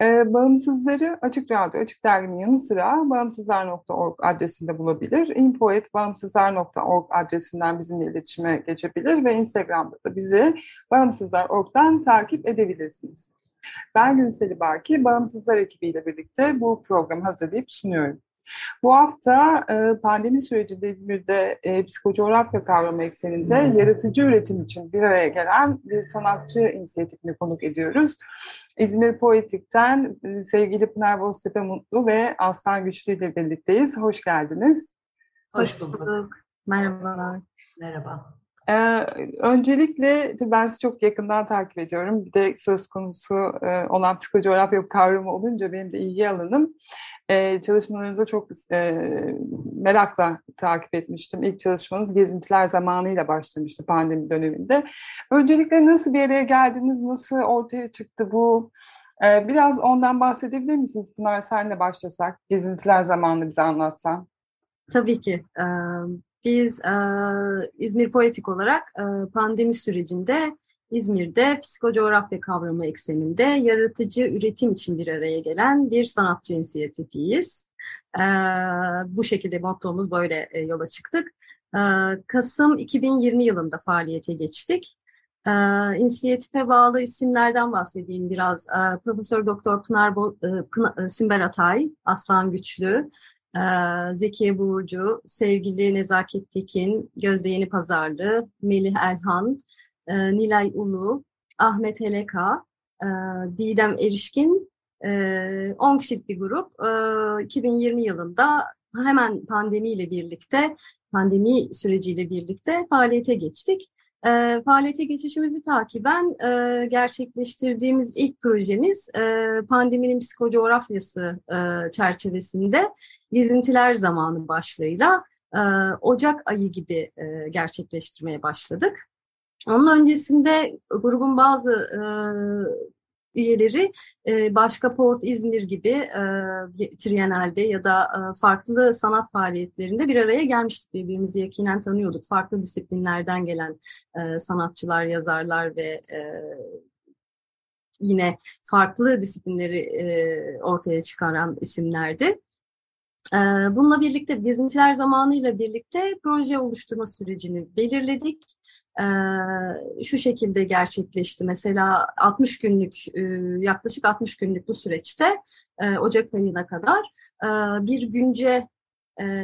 E, bağımsızları Açık Radyo, Açık Dergi'nin yanı sıra bağımsızlar.org adresinde bulabilir. info.bağımsızlar.org adresinden bizimle iletişime geçebilir ve Instagram'da da bizi bağımsızlar.org'dan takip edebilirsiniz. Ben Günseli Baki, Bağımsızlar ekibiyle birlikte bu programı hazırlayıp sunuyorum. Bu hafta e, pandemi sürecinde İzmir'de e, psikocoğrafya kavramı ekseninde yaratıcı üretim için bir araya gelen bir sanatçı inisiyatifini konuk ediyoruz. İzmir Poetik'ten e, sevgili Pınar Boztepe Mutlu ve Aslan Güçlü ile birlikteyiz. Hoş geldiniz. Hoş bulduk. Merhabalar. Merhaba. Ee, öncelikle ben sizi çok yakından takip ediyorum. Bir de söz konusu e, olan psikocoğrafya kavramı olunca benim de ilgi alanım. Ee, çalışmalarınızı çok e, merakla takip etmiştim. İlk çalışmanız gezintiler zamanıyla başlamıştı pandemi döneminde. Öncelikle nasıl bir araya geldiniz, nasıl ortaya çıktı bu? Ee, biraz ondan bahsedebilir misiniz Pınar? Senle başlasak, gezintiler zamanını bize anlatsan. Tabii ki. Biz İzmir Poetik olarak pandemi sürecinde İzmir'de psikocoğrafya kavramı ekseninde yaratıcı üretim için bir araya gelen bir sanatçı inisiyatifiyiz. Ee, bu şekilde mottomuz böyle e, yola çıktık. Ee, Kasım 2020 yılında faaliyete geçtik. Ee, inisiyatife bağlı isimlerden bahsedeyim biraz. Ee, Profesör Doktor Pınar, Bo e, Pınar e, Simber Atay, Aslan Güçlü, e, Zekiye Burcu, sevgili Nezaket Tekin, Gözde Yeni Pazarlı, Melih Elhan, Nilay Ulu, Ahmet Heleka, Didem Erişkin, e, 10 kişilik bir grup. E, 2020 yılında hemen pandemiyle birlikte, pandemi süreciyle birlikte faaliyete geçtik. E, faaliyete geçişimizi takiben e, gerçekleştirdiğimiz ilk projemiz e, pandeminin psikocoğrafyası e, çerçevesinde gezintiler zamanı başlığıyla e, Ocak ayı gibi e, gerçekleştirmeye başladık. Onun öncesinde grubun bazı e, üyeleri e, başka Port İzmir gibi e, Trienal'de ya da e, farklı sanat faaliyetlerinde bir araya gelmiştik. Birbirimizi yakinen tanıyorduk. Farklı disiplinlerden gelen e, sanatçılar, yazarlar ve e, yine farklı disiplinleri e, ortaya çıkaran isimlerdi. Bununla birlikte gezintiler zamanıyla birlikte proje oluşturma sürecini belirledik. Şu şekilde gerçekleşti. Mesela 60 günlük, yaklaşık 60 günlük bu süreçte Ocak ayına kadar bir günce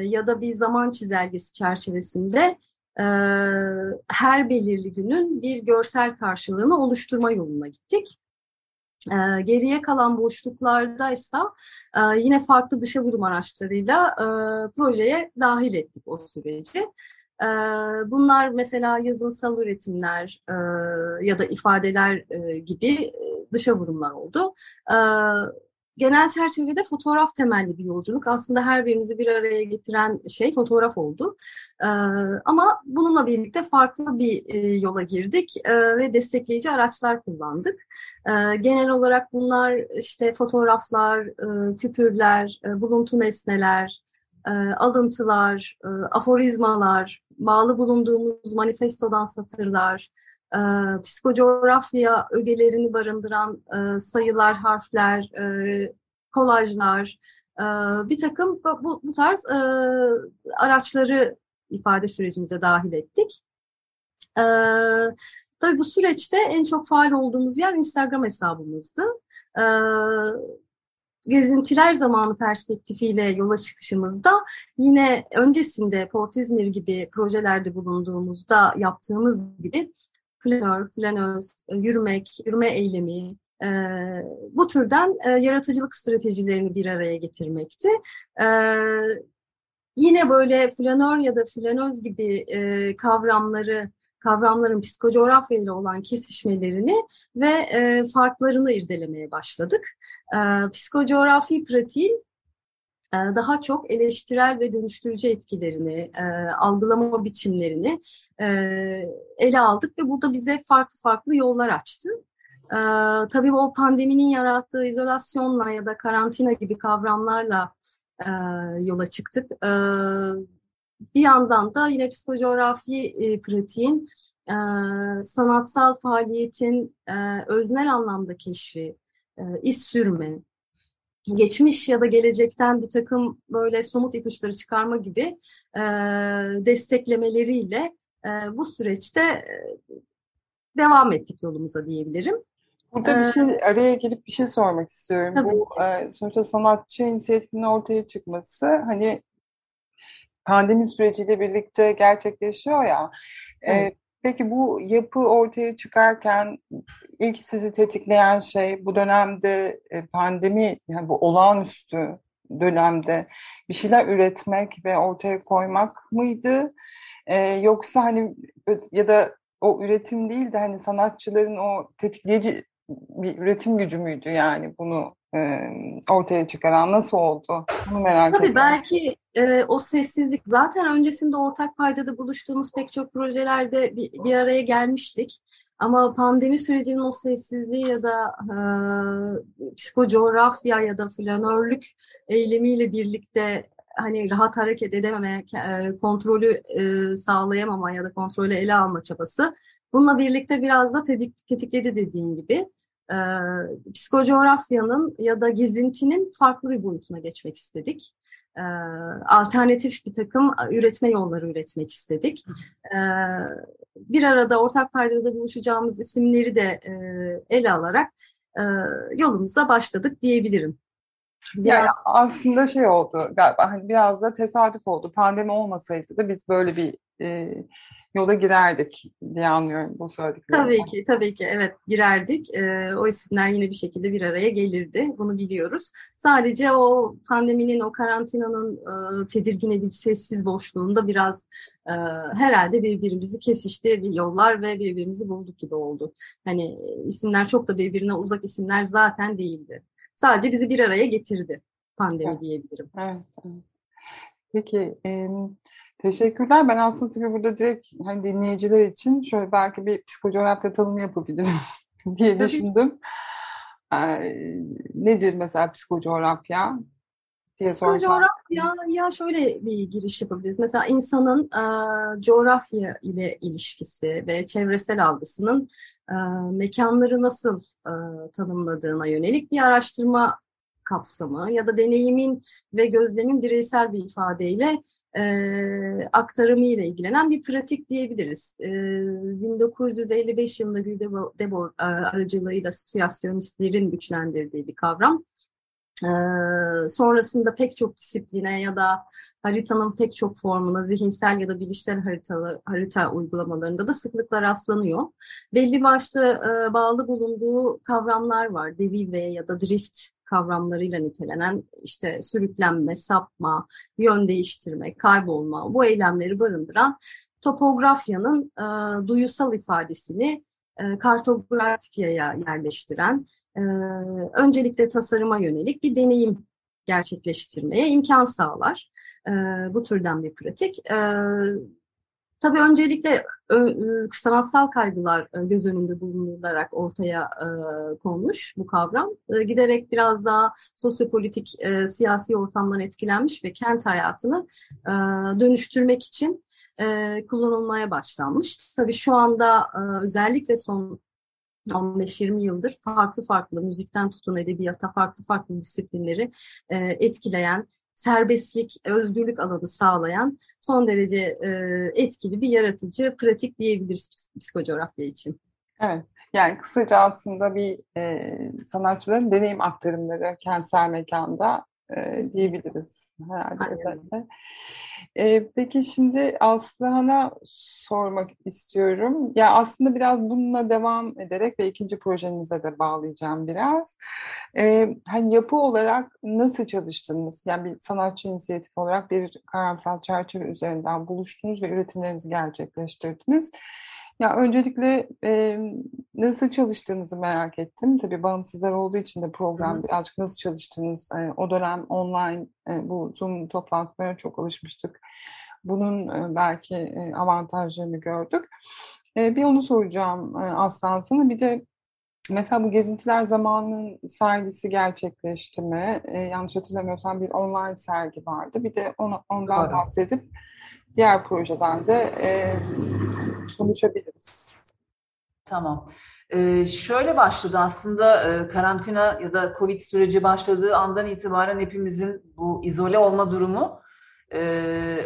ya da bir zaman çizelgesi çerçevesinde her belirli günün bir görsel karşılığını oluşturma yoluna gittik. E, geriye kalan boşluklarda ise e, yine farklı dışa vurum araçlarıyla e, projeye dahil ettik o süreci. E, bunlar mesela yazınsal üretimler ya da ifadeler gibi dışa vurumlar oldu. Genel çerçevede fotoğraf temelli bir yolculuk. Aslında her birimizi bir araya getiren şey fotoğraf oldu. Ee, ama bununla birlikte farklı bir e, yola girdik e, ve destekleyici araçlar kullandık. E, genel olarak bunlar işte fotoğraflar, e, küpürler, e, buluntu nesneler, alıntılar, aforizmalar, bağlı bulunduğumuz manifestodan satırlar, e, psikocoğrafya ögelerini barındıran e, sayılar, harfler, e, kolajlar, e, bir takım bu, bu tarz e, araçları ifade sürecimize dahil ettik. E, Tabii bu süreçte en çok faal olduğumuz yer Instagram hesabımızdı. Ee, gezintiler zamanı perspektifiyle yola çıkışımızda yine öncesinde Port İzmir gibi projelerde bulunduğumuzda yaptığımız gibi flanör, flanöz, yürümek, yürüme eylemi, e, bu türden e, yaratıcılık stratejilerini bir araya getirmekti. E, yine böyle flanör ya da flanöz gibi e, kavramları kavramların psikocoğrafya ile olan kesişmelerini ve e, farklarını irdelemeye başladık. E, psikocoğrafi pratiğin daha çok eleştirel ve dönüştürücü etkilerini, e, algılama biçimlerini e, ele aldık ve bu da bize farklı farklı yollar açtı. E, tabii o pandeminin yarattığı izolasyonla ya da karantina gibi kavramlarla e, yola çıktık. E, bir yandan da yine psikocoğrafi e, pratiğin e, sanatsal faaliyetin e, öznel anlamda keşfi, e, iz sürme, geçmiş ya da gelecekten bir takım böyle somut ipuçları çıkarma gibi e, desteklemeleriyle e, bu süreçte e, devam ettik yolumuza diyebilirim. Burada bir şey araya gelip bir şey sormak istiyorum. Tabii. Bu e, sonuçta sanatçı inisiyatifinin ortaya çıkması hani pandemi süreciyle birlikte gerçekleşiyor ya. Evet. E, peki bu yapı ortaya çıkarken ilk sizi tetikleyen şey bu dönemde e, pandemi yani bu olağanüstü dönemde bir şeyler üretmek ve ortaya koymak mıydı? E, yoksa hani ya da o üretim değil de hani sanatçıların o tetikleyici bir üretim gücü müydü yani bunu ortaya çıkaran nasıl oldu? Bunu merak Tabii ediyorum. belki e, o sessizlik zaten öncesinde ortak paydada buluştuğumuz pek çok projelerde bir, bir araya gelmiştik. Ama pandemi sürecinin o sessizliği ya da e, psikocoğrafya ya da flanörlük eylemiyle birlikte hani rahat hareket edememe, e, kontrolü e, sağlayamama ya da kontrolü ele alma çabası bununla birlikte biraz da tetik, tetikledi dediğin gibi e, psikocoğrafyanın ya da gezintinin farklı bir boyutuna geçmek istedik. E, alternatif bir takım üretme yolları üretmek istedik. E, bir arada ortak paydada buluşacağımız isimleri de e, ele alarak e, yolumuza başladık diyebilirim. Biraz... Yani aslında şey oldu galiba hani biraz da tesadüf oldu. Pandemi olmasaydı da biz böyle bir e, yola girerdik diye anlıyorum bu söylediklerimden. Tabii ki, tabii ki evet girerdik. E, o isimler yine bir şekilde bir araya gelirdi. Bunu biliyoruz. Sadece o pandeminin, o karantinanın e, tedirgin edici sessiz boşluğunda biraz e, herhalde birbirimizi kesişti bir yollar ve birbirimizi bulduk gibi oldu. Hani isimler çok da birbirine uzak isimler zaten değildi. Sadece bizi bir araya getirdi pandemi evet. diyebilirim. Evet, evet. Peki, e, Teşekkürler. Ben aslında tabii burada direkt hani dinleyiciler için şöyle belki bir psikocoğrafya tanımı yapabiliriz diye tabii. düşündüm. Ee, nedir mesela psikocoğrafya? diye Psikocoğrafya ya şöyle bir giriş yapabiliriz. Mesela insanın e, coğrafya ile ilişkisi ve çevresel algısının e, mekanları nasıl e, tanımladığına yönelik bir araştırma kapsamı ya da deneyimin ve gözlemin bireysel bir ifadeyle e, aktarımı ile ilgilenen bir pratik diyebiliriz. E, 1955 yılında bir Debor, e, aracılığıyla situasyonistlerin güçlendirdiği bir kavram. Ee, sonrasında pek çok disipline ya da haritanın pek çok formuna, zihinsel ya da bilişsel haritalı, harita uygulamalarında da sıklıkla rastlanıyor. Belli başlı e, bağlı bulunduğu kavramlar var. Derive ya da drift kavramlarıyla nitelenen işte sürüklenme, sapma, yön değiştirme, kaybolma bu eylemleri barındıran topografyanın e, duyusal ifadesini e, kartografyaya yerleştiren, e, öncelikle tasarıma yönelik bir deneyim gerçekleştirmeye imkan sağlar. E, bu türden bir pratik. E, tabii öncelikle ö, sanatsal kaygılar göz önünde bulunularak ortaya e, konmuş bu kavram. E, giderek biraz daha sosyopolitik, e, siyasi ortamdan etkilenmiş ve kent hayatını e, dönüştürmek için e, kullanılmaya başlanmış. Tabii şu anda e, özellikle son 15-20 yıldır farklı farklı müzikten tutun edebiyata farklı farklı disiplinleri e, etkileyen serbestlik, özgürlük alanı sağlayan son derece e, etkili bir yaratıcı pratik diyebiliriz psikocoğrafya için. Evet. Yani kısaca aslında bir e, sanatçıların deneyim aktarımları kentsel mekanda e, diyebiliriz herhalde Aynen. özellikle. E, peki şimdi Aslıhan'a sormak istiyorum. Ya aslında biraz bununla devam ederek ve ikinci projenize de bağlayacağım biraz. E, hani yapı olarak nasıl çalıştınız? Yani bir sanatçı inisiyatifi olarak bir kavramsal çerçeve üzerinden buluştunuz ve üretimlerinizi gerçekleştirdiniz. Ya öncelikle e, nasıl çalıştığınızı merak ettim. Tabii bağımsızlar olduğu için de program birazcık nasıl çalıştığınız. E, o dönem online e, bu Zoom toplantılarına çok alışmıştık. Bunun e, belki e, avantajlarını gördük. E, bir onu soracağım e, Aslan sana. Bir de mesela bu gezintiler zamanının sergisi gerçekleşti mi? E, yanlış hatırlamıyorsam bir online sergi vardı. Bir de onu, ondan Doğru. bahsedip diğer projeden de e, konuşabiliriz. Tamam. Ee, şöyle başladı aslında e, karantina ya da Covid süreci başladığı andan itibaren hepimizin bu izole olma durumu e,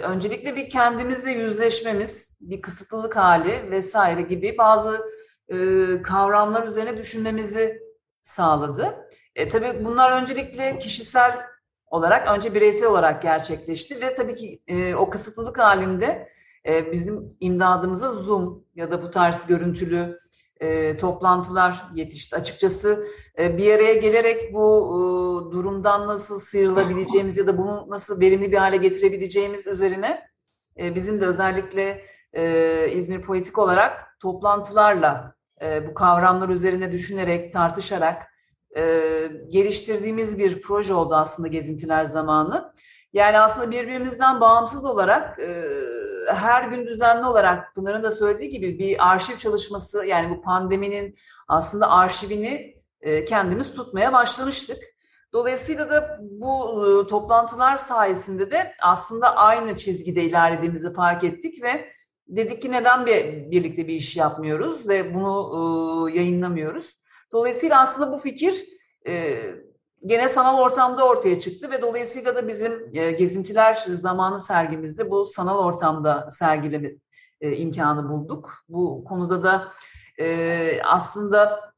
öncelikle bir kendimizle yüzleşmemiz, bir kısıtlılık hali vesaire gibi bazı e, kavramlar üzerine düşünmemizi sağladı. E, tabii bunlar öncelikle kişisel olarak, önce bireysel olarak gerçekleşti ve tabii ki e, o kısıtlılık halinde e, bizim imdadımıza Zoom ya da bu tarz görüntülü e, toplantılar yetişti. Açıkçası e, bir araya gelerek bu durumdan nasıl sıyrılabileceğimiz ya da bunu nasıl verimli bir hale getirebileceğimiz üzerine bizim de özellikle İzmir Politik olarak toplantılarla bu kavramlar üzerine düşünerek, tartışarak geliştirdiğimiz bir proje oldu aslında gezintiler zamanı. Yani aslında birbirimizden bağımsız olarak e, her gün düzenli olarak Pınar'ın da söylediği gibi bir arşiv çalışması yani bu pandeminin aslında arşivini e, kendimiz tutmaya başlamıştık. Dolayısıyla da bu e, toplantılar sayesinde de aslında aynı çizgide ilerlediğimizi fark ettik ve dedik ki neden bir, birlikte bir iş yapmıyoruz ve bunu e, yayınlamıyoruz. Dolayısıyla aslında bu fikir e, gene sanal ortamda ortaya çıktı ve dolayısıyla da bizim e, gezintiler zamanı sergimizde bu sanal ortamda sergileme e, imkanı bulduk. Bu konuda da e, aslında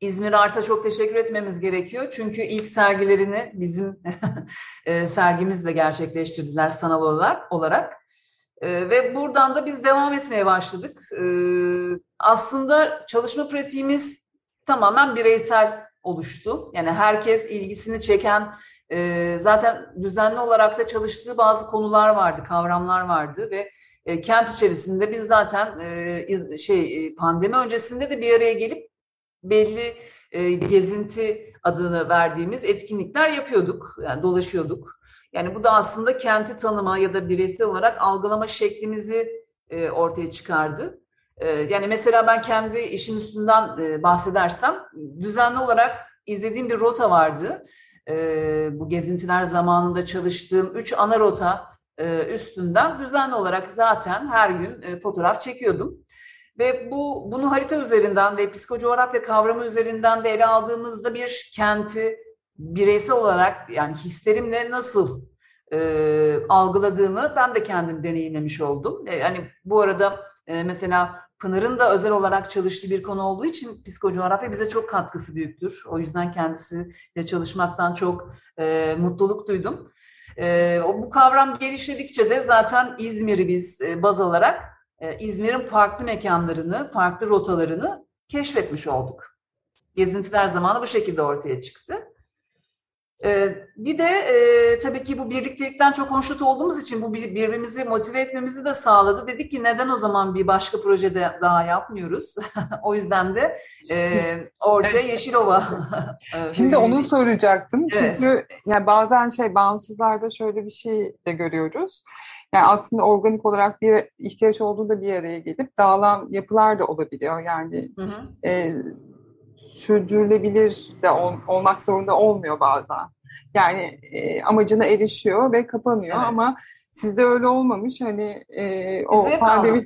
İzmir Art'a çok teşekkür etmemiz gerekiyor. Çünkü ilk sergilerini bizim e, sergimizle gerçekleştirdiler sanal olarak. ve buradan da biz devam etmeye başladık. Aslında çalışma pratiğimiz tamamen bireysel oluştu. Yani herkes ilgisini çeken, e, zaten düzenli olarak da çalıştığı bazı konular vardı, kavramlar vardı ve e, kent içerisinde biz zaten e, iz, şey e, pandemi öncesinde de bir araya gelip belli e, gezinti adını verdiğimiz etkinlikler yapıyorduk, yani dolaşıyorduk. Yani bu da aslında kenti tanıma ya da bireysel olarak algılama şeklimizi e, ortaya çıkardı. E, yani mesela ben kendi işim üstünden e, bahsedersem düzenli olarak izlediğim bir rota vardı. E, bu gezintiler zamanında çalıştığım üç ana rota e, üstünden düzenli olarak zaten her gün e, fotoğraf çekiyordum. Ve bu bunu harita üzerinden ve psikocoğrafya kavramı üzerinden de ele aldığımızda bir kenti bireysel olarak yani hislerimle nasıl e, algıladığımı ben de kendim deneyimlemiş oldum. E, yani bu arada e, mesela Pınar'ın da özel olarak çalıştığı bir konu olduğu için psikocoğrafya bize çok katkısı büyüktür. O yüzden kendisiyle çalışmaktan çok e, mutluluk duydum. E, bu kavram gelişledikçe de zaten İzmir'i biz e, baz alarak e, İzmir'in farklı mekanlarını, farklı rotalarını keşfetmiş olduk. Gezintiler zamanı bu şekilde ortaya çıktı. Ee, bir de e, tabii ki bu birliktelikten çok hoşnut olduğumuz için bu birbirimizi motive etmemizi de sağladı. Dedik ki neden o zaman bir başka projede daha yapmıyoruz? o yüzden de e, ortaya Yeşilova. Şimdi onu soracaktım. Evet. Çünkü yani bazen şey bağımsızlarda şöyle bir şey de görüyoruz. Yani aslında organik olarak bir ihtiyaç olduğunda bir araya gelip dağılan yapılar da olabiliyor. Yani hı hı. E, sürdürülebilir de ol, olmak zorunda olmuyor bazen. Yani e, amacına erişiyor ve kapanıyor evet. ama sizde öyle olmamış. Hani e, o pandemi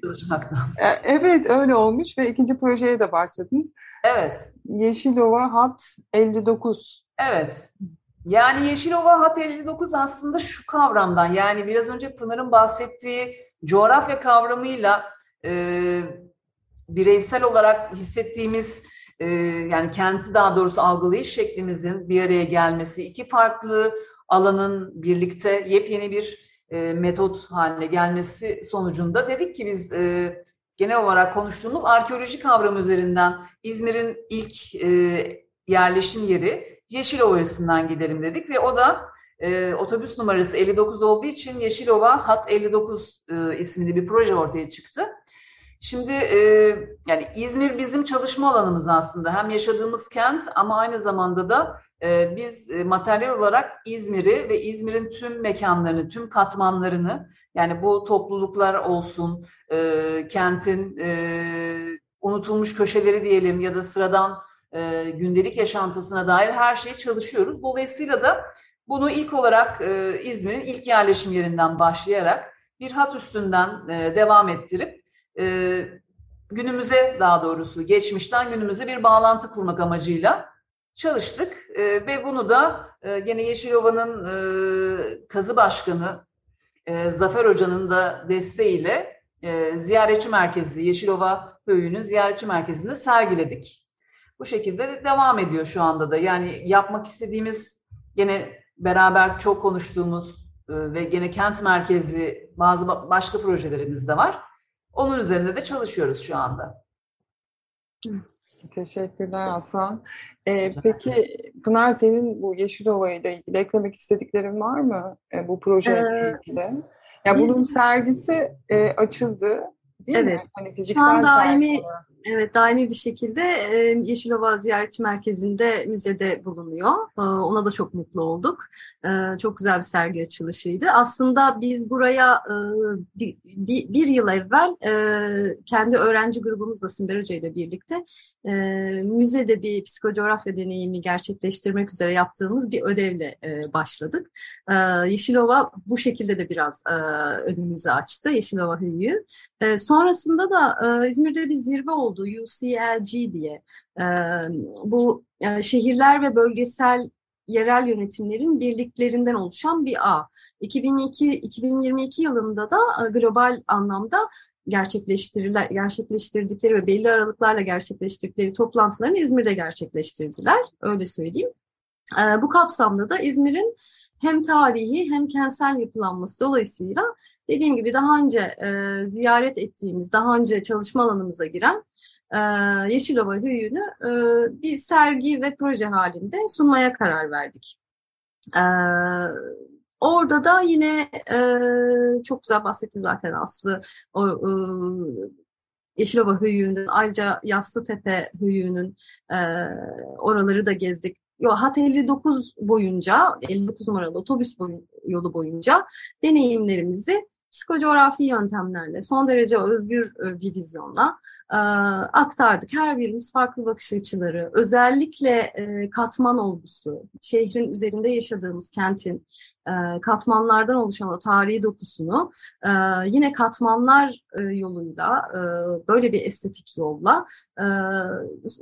e, evet öyle olmuş ve ikinci projeye de başladınız. Evet. Yeşilova Hat 59. Evet. Yani Yeşilova Hat 59 aslında şu kavramdan yani biraz önce Pınar'ın bahsettiği coğrafya kavramıyla e, bireysel olarak hissettiğimiz e, yani kenti daha doğrusu algılayış şeklimizin bir araya gelmesi, iki farklı alanın birlikte yepyeni bir e, metot haline gelmesi sonucunda dedik ki biz e, genel olarak konuştuğumuz arkeoloji kavramı üzerinden İzmir'in ilk e, yerleşim yeri Yeşilova üstünden gidelim dedik ve o da e, otobüs numarası 59 olduğu için Yeşilova Hat 59 e, isminde bir proje ortaya çıktı. Şimdi e, yani İzmir bizim çalışma alanımız aslında. Hem yaşadığımız kent ama aynı zamanda da e, biz e, materyal olarak İzmir'i ve İzmir'in tüm mekanlarını, tüm katmanlarını yani bu topluluklar olsun, e, kentin e, unutulmuş köşeleri diyelim ya da sıradan e, gündelik yaşantısına dair her şeyi çalışıyoruz. Dolayısıyla da bunu ilk olarak e, İzmir'in ilk yerleşim yerinden başlayarak bir hat üstünden e, devam ettirip e, günümüze daha doğrusu geçmişten günümüze bir bağlantı kurmak amacıyla çalıştık e, ve bunu da e, gene Yeşilova'nın e, kazı başkanı e, Zafer Hoca'nın da desteğiyle e, ziyaretçi merkezi Yeşilova Köyü'nün ziyaretçi merkezinde sergiledik. Bu şekilde devam ediyor şu anda da. Yani yapmak istediğimiz gene beraber çok konuştuğumuz e, ve gene kent merkezli bazı başka projelerimiz de var. Onun üzerinde de çalışıyoruz şu anda. Teşekkürler Hasan. Ee, peki Pınar senin bu Yeşilova ile ilgili eklemek istediklerin var mı e, bu projeyle ee, ilgili? Ya bunun sergisi e, açıldı değil evet. mi? Hani fiziksel Şu an daimi olarak. Evet, daimi bir şekilde e, Yeşilova Ziyaretçi Merkezi'nde müzede bulunuyor. Ona da çok mutlu olduk. Çok güzel bir sergi açılışıydı. Aslında biz buraya bir, bir, bir yıl evvel kendi öğrenci grubumuzla Simber Hoca ile birlikte müzede bir psikocoğrafya deneyimi gerçekleştirmek üzere yaptığımız bir ödevle başladık. Yeşilova bu şekilde de biraz önümüzü açtı, Yeşilova Hüyü. Sonrasında da İzmir'de bir zirve oldu oldu UCLG diye. Bu e, şehirler ve bölgesel yerel yönetimlerin birliklerinden oluşan bir ağ. 2002 2022 yılında da e, global anlamda gerçekleştiriler, gerçekleştirdikleri ve belli aralıklarla gerçekleştirdikleri toplantılarını İzmir'de gerçekleştirdiler. Öyle söyleyeyim. Bu kapsamda da İzmir'in hem tarihi hem kentsel yapılanması dolayısıyla dediğim gibi daha önce e, ziyaret ettiğimiz, daha önce çalışma alanımıza giren e, Yeşilova Höyü'nü e, bir sergi ve proje halinde sunmaya karar verdik. E, orada da yine e, çok güzel bahsetti zaten Aslı. O, e, Yeşilova Höyü'nün, ayrıca Yassıtepe Höyü'nün e, oraları da gezdik. Yo, Hat 59 boyunca, 59 numaralı otobüs boyun, yolu boyunca deneyimlerimizi psikocoğrafi yöntemlerle, son derece özgür e, bir vizyonla e, aktardık. Her birimiz farklı bakış açıları, özellikle e, katman olgusu, şehrin üzerinde yaşadığımız kentin e, katmanlardan oluşan o tarihi dokusunu e, yine katmanlar e, yoluyla, e, böyle bir estetik yolla e,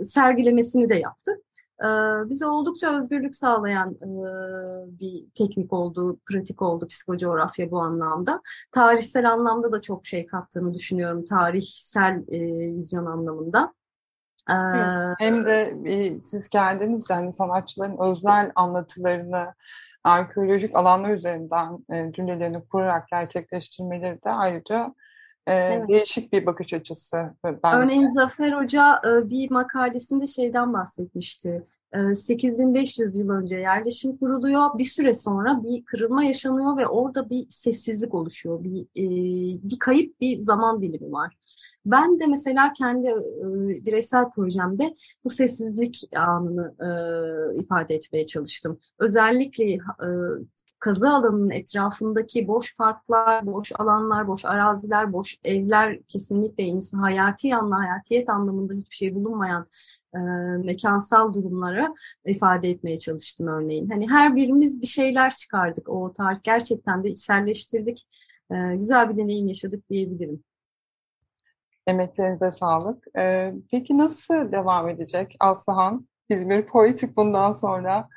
sergilemesini de yaptık. Ee, bize oldukça özgürlük sağlayan e, bir teknik oldu, pratik oldu psikocoğrafya bu anlamda. Tarihsel anlamda da çok şey kattığını düşünüyorum, tarihsel e, vizyon anlamında. Ee, Hem de e, siz kendiniz yani sanatçıların özel anlatılarını arkeolojik alanlar üzerinden cümlelerini kurarak gerçekleştirmeleri de ayrıca evet. değişik bir bakış açısı. Bence. Örneğin Zafer Hoca bir makalesinde şeyden bahsetmişti. 8500 yıl önce yerleşim kuruluyor. Bir süre sonra bir kırılma yaşanıyor ve orada bir sessizlik oluşuyor. Bir, bir kayıp bir zaman dilimi var. Ben de mesela kendi bireysel projemde bu sessizlik anını ifade etmeye çalıştım. Özellikle kazı alanının etrafındaki boş parklar, boş alanlar, boş araziler, boş evler kesinlikle insan hayati anla, hayatiyet anlamında hiçbir şey bulunmayan e, mekansal durumları ifade etmeye çalıştım örneğin. Hani her birimiz bir şeyler çıkardık o tarz gerçekten de içselleştirdik. E, güzel bir deneyim yaşadık diyebilirim. Emeklerinize sağlık. Ee, peki nasıl devam edecek Aslıhan? İzmir Poetik bundan sonra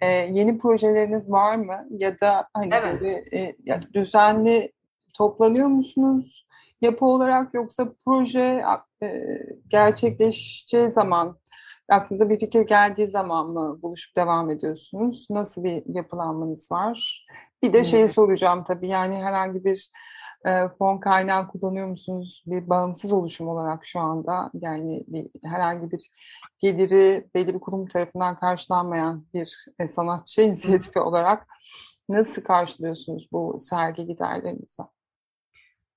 e, yeni projeleriniz var mı? Ya da hani evet. böyle, e, ya düzenli toplanıyor musunuz? yapı olarak yoksa proje e, gerçekleşeceği zaman aklınıza bir fikir geldiği zaman mı buluşup devam ediyorsunuz? Nasıl bir yapılanmanız var? Bir de şeyi soracağım tabii yani herhangi bir e, fon kaynağı kullanıyor musunuz? Bir bağımsız oluşum olarak şu anda yani bir, herhangi bir geliri belli bir kurum tarafından karşılanmayan bir e, sanatçı inisiyatifi olarak nasıl karşılıyorsunuz bu sergi giderlerinizi?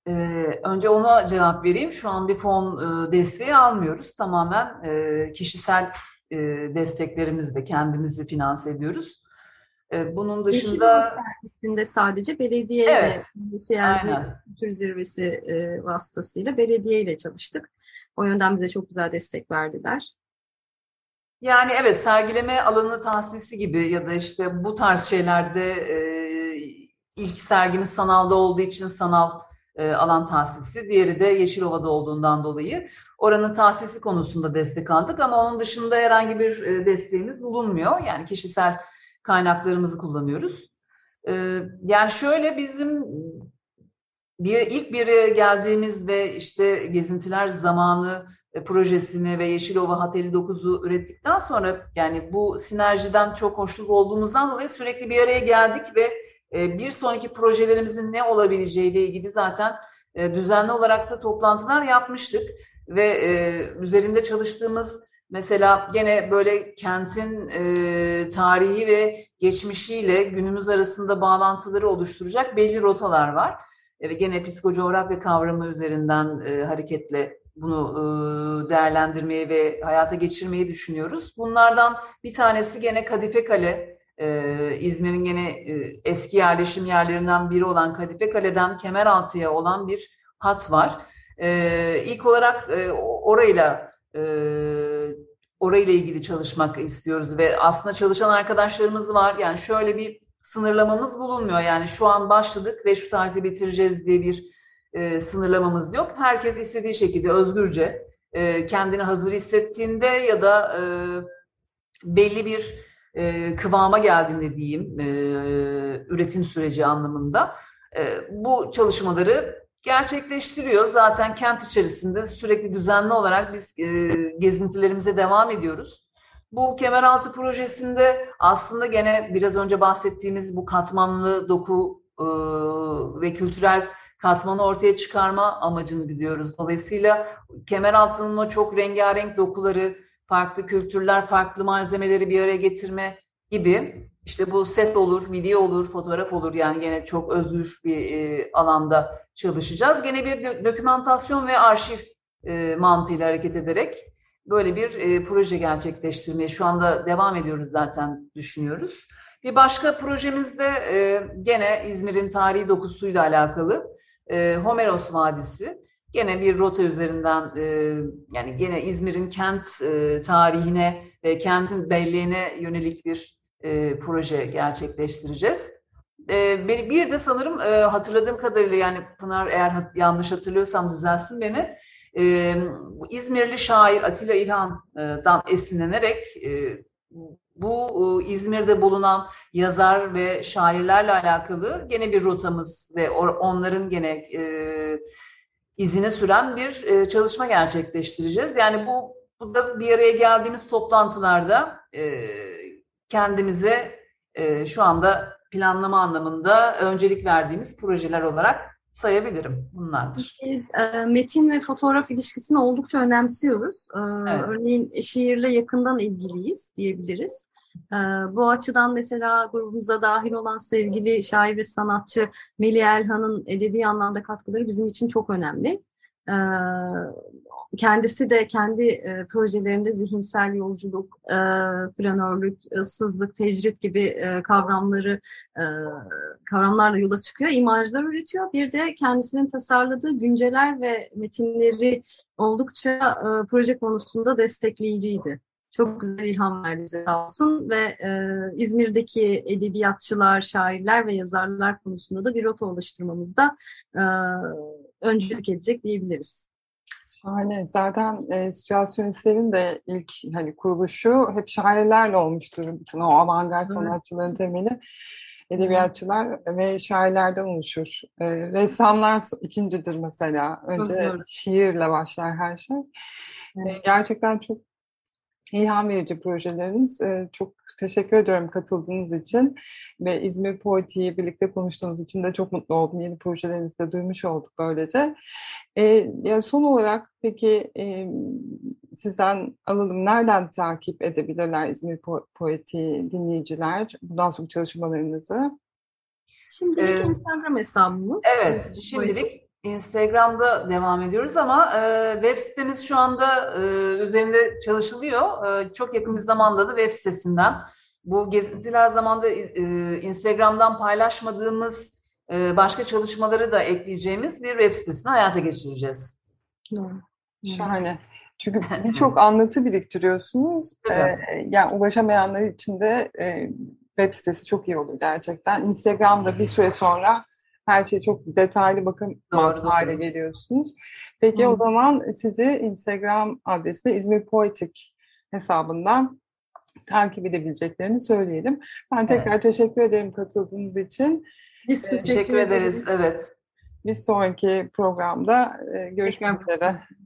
Ee, önce ona cevap vereyim. Şu an bir fon e, desteği almıyoruz. Tamamen e, kişisel e, desteklerimizle kendimizi finanse ediyoruz. Bunun dışında... Sergisinde sadece belediye evet, ve Şehirci Kültür Zirvesi e, vasıtasıyla belediye ile çalıştık. O yönden bize çok güzel destek verdiler. Yani evet sergileme alanı tahsisi gibi ya da işte bu tarz şeylerde e, ilk sergimiz sanalda olduğu için sanal e, alan tahsisi, diğeri de Yeşilova'da olduğundan dolayı oranın tahsisi konusunda destek aldık ama onun dışında herhangi bir desteğimiz bulunmuyor. Yani kişisel kaynaklarımızı kullanıyoruz. E, yani şöyle bizim bir ilk bir yere geldiğimizde işte gezintiler zamanı e, projesini ve Yeşilova Hat 59'u ürettikten sonra yani bu sinerjiden çok hoşnut olduğumuzdan dolayı sürekli bir araya geldik ve e, bir sonraki projelerimizin ne olabileceğiyle ilgili zaten e, düzenli olarak da toplantılar yapmıştık ve üzerinde çalıştığımız mesela gene böyle kentin tarihi ve geçmişiyle günümüz arasında bağlantıları oluşturacak belli rotalar var. Ve gene psikocoğrafya kavramı üzerinden hareketle bunu değerlendirmeyi ve hayata geçirmeyi düşünüyoruz. Bunlardan bir tanesi gene Kadife Kale, ee, İzmir'in yine e, eski yerleşim yerlerinden biri olan Kadife Kale'den Kemeraltı'ya olan bir hat var. Ee, ilk olarak e, orayla e, orayla ilgili çalışmak istiyoruz ve aslında çalışan arkadaşlarımız var. Yani şöyle bir sınırlamamız bulunmuyor. Yani şu an başladık ve şu tarihte bitireceğiz diye bir e, sınırlamamız yok. Herkes istediği şekilde özgürce e, kendini hazır hissettiğinde ya da e, belli bir e, kıvama geldiğinde diyeyim e, üretim süreci anlamında e, bu çalışmaları gerçekleştiriyor. Zaten kent içerisinde sürekli düzenli olarak biz e, gezintilerimize devam ediyoruz. Bu Kemeraltı projesinde aslında gene biraz önce bahsettiğimiz bu katmanlı doku e, ve kültürel katmanı ortaya çıkarma amacını gidiyoruz. Dolayısıyla Kemeraltı'nın o çok rengarenk dokuları, farklı kültürler, farklı malzemeleri bir araya getirme gibi işte bu ses olur, video olur, fotoğraf olur yani gene çok özgür bir e, alanda çalışacağız. Gene bir dö- ve arşiv e, mantığıyla hareket ederek böyle bir e, proje gerçekleştirmeye şu anda devam ediyoruz zaten düşünüyoruz. Bir başka projemizde e, gene İzmir'in tarihi dokusuyla alakalı e, Homeros Vadisi. Gene bir rota üzerinden e, yani gene İzmir'in kent e, tarihine ve kentin belleğine yönelik bir e, proje gerçekleştireceğiz. E, bir de sanırım e, hatırladığım kadarıyla yani Pınar eğer yanlış hatırlıyorsam düzelsin beni. E, İzmirli şair Atilla İlhan'dan esinlenerek e, bu İzmir'de bulunan yazar ve şairlerle alakalı gene bir rotamız ve onların gene e, izine süren bir e, çalışma gerçekleştireceğiz. Yani bu, bu da bir araya geldiğimiz toplantılarda e, kendimize e, şu anda planlama anlamında öncelik verdiğimiz projeler olarak sayabilirim. Bunlardır. Biz e, metin ve fotoğraf ilişkisini oldukça önemsiyoruz. E, evet. Örneğin şiirle yakından ilgiliyiz diyebiliriz. E, bu açıdan mesela grubumuza dahil olan sevgili şair ve sanatçı Melih Elhan'ın edebi anlamda katkıları bizim için çok önemli. E, kendisi de kendi e, projelerinde zihinsel yolculuk, e, flanörlük, ıssızlık, tecrit gibi e, kavramları e, kavramlarla yola çıkıyor, imajlar üretiyor. Bir de kendisinin tasarladığı günceler ve metinleri oldukça e, proje konusunda destekleyiciydi. Çok güzel ilham verdi sağ olsun ve e, İzmir'deki edebiyatçılar, şairler ve yazarlar konusunda da bir rota oluşturmamızda e, öncülük edecek diyebiliriz. Şahane. Zaten e, Situasyonistlerin de ilk hani kuruluşu hep şairlerle olmuştur. Bütün o avantgard sanatçıların temeli. edebiyatçılar ve şairlerden oluşur. E, ressamlar ikincidir mesela. Önce doğru. şiirle başlar her şey. E, gerçekten çok ilham verici projeleriniz. E, çok teşekkür ediyorum katıldığınız için ve İzmir Poeti'yi birlikte konuştuğumuz için de çok mutlu oldum. Yeni projelerinizi de duymuş olduk böylece. E, ya son olarak peki e, sizden alalım. Nereden takip edebilirler İzmir Po- Poeti dinleyiciler bundan sonra çalışmalarınızı? Şimdi Ee, Instagram hesabımız. Evet, şimdilik Instagram'da devam ediyoruz ama e, web sitemiz şu anda e, üzerinde çalışılıyor. E, çok yakın bir zamanda da web sitesinden bu gezintiler zamanında e, Instagram'dan paylaşmadığımız e, başka çalışmaları da ekleyeceğimiz bir web sitesini hayata geçireceğiz. Doğru. Şahane. Çünkü birçok anlatı biriktiriyorsunuz. Tabii. Ee, yani ulaşamayanlar için de e, web sitesi çok iyi olur gerçekten. Instagram'da bir süre sonra her şey çok detaylı bakamaz hale geliyorsunuz. Peki Hı. o zaman sizi Instagram adresi İzmir Poetik hesabından takip edebileceklerini söyleyelim. Ben tekrar teşekkür ederim katıldığınız için. Biz Teşekkür ederiz. Evet. Bir sonraki programda e, görüşmek üzere.